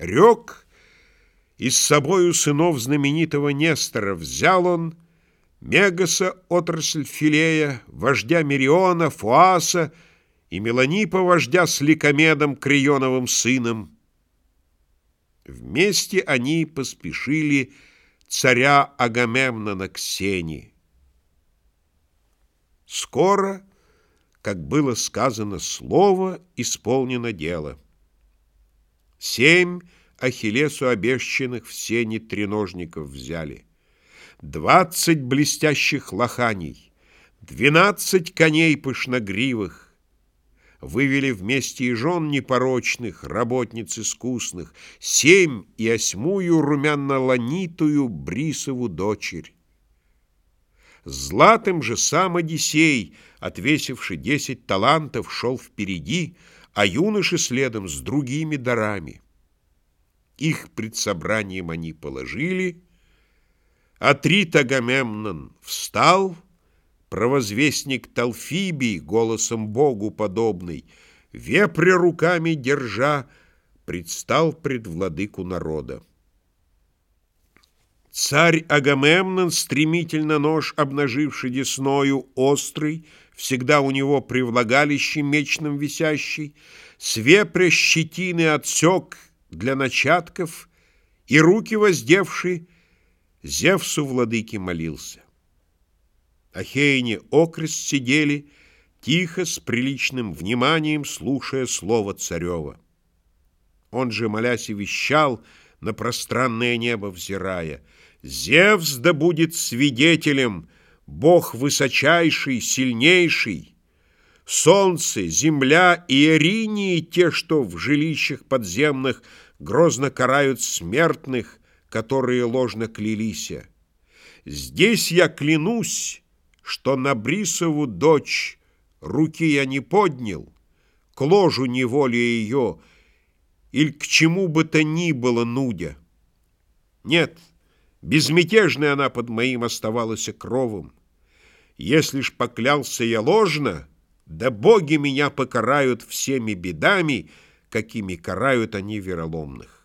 Рек, и с собою сынов знаменитого Нестора взял он Мегаса, отрасль Филея, вождя Мериона, Фуаса и Меланипа, вождя с Ликомедом, Крионовым сыном. Вместе они поспешили царя Агамемнона к Сене. Скоро, как было сказано слово, исполнено дело. Семь Ахиллесу обещанных в сене треножников взяли. Двадцать блестящих лоханий, двенадцать коней пышногривых, Вывели вместе и жен непорочных, работниц искусных, Семь и осьмую румяно-ланитую Брисову дочерь. Златым же сам Одиссей, отвесивший десять талантов, шел впереди, а юноши следом с другими дарами. Их пред собранием они положили, а Трит Агамемнон встал, провозвестник Талфибий, голосом Богу подобный, вепря руками держа, предстал пред владыку народа. Царь Агамемнон, стремительно нож обнаживший десною, острый, всегда у него при влагалище мечном висящий, с вепря щетины отсек для начатков и руки воздевший, Зевсу владыке молился. Ахейне окрест сидели, тихо, с приличным вниманием, слушая слово царева. Он же, молясь и вещал, на пространное небо взирая, «Зевс да будет свидетелем, Бог высочайший, сильнейший, Солнце, земля и Иринии, те, что в жилищах подземных грозно карают смертных, которые ложно клялись. Здесь я клянусь, что на Брисову дочь руки я не поднял, к ложу неволи ее, или к чему бы то ни было нудя. Нет, безмятежной она под моим оставалась кровом. Если ж поклялся я ложно, да боги меня покарают всеми бедами, какими карают они вероломных.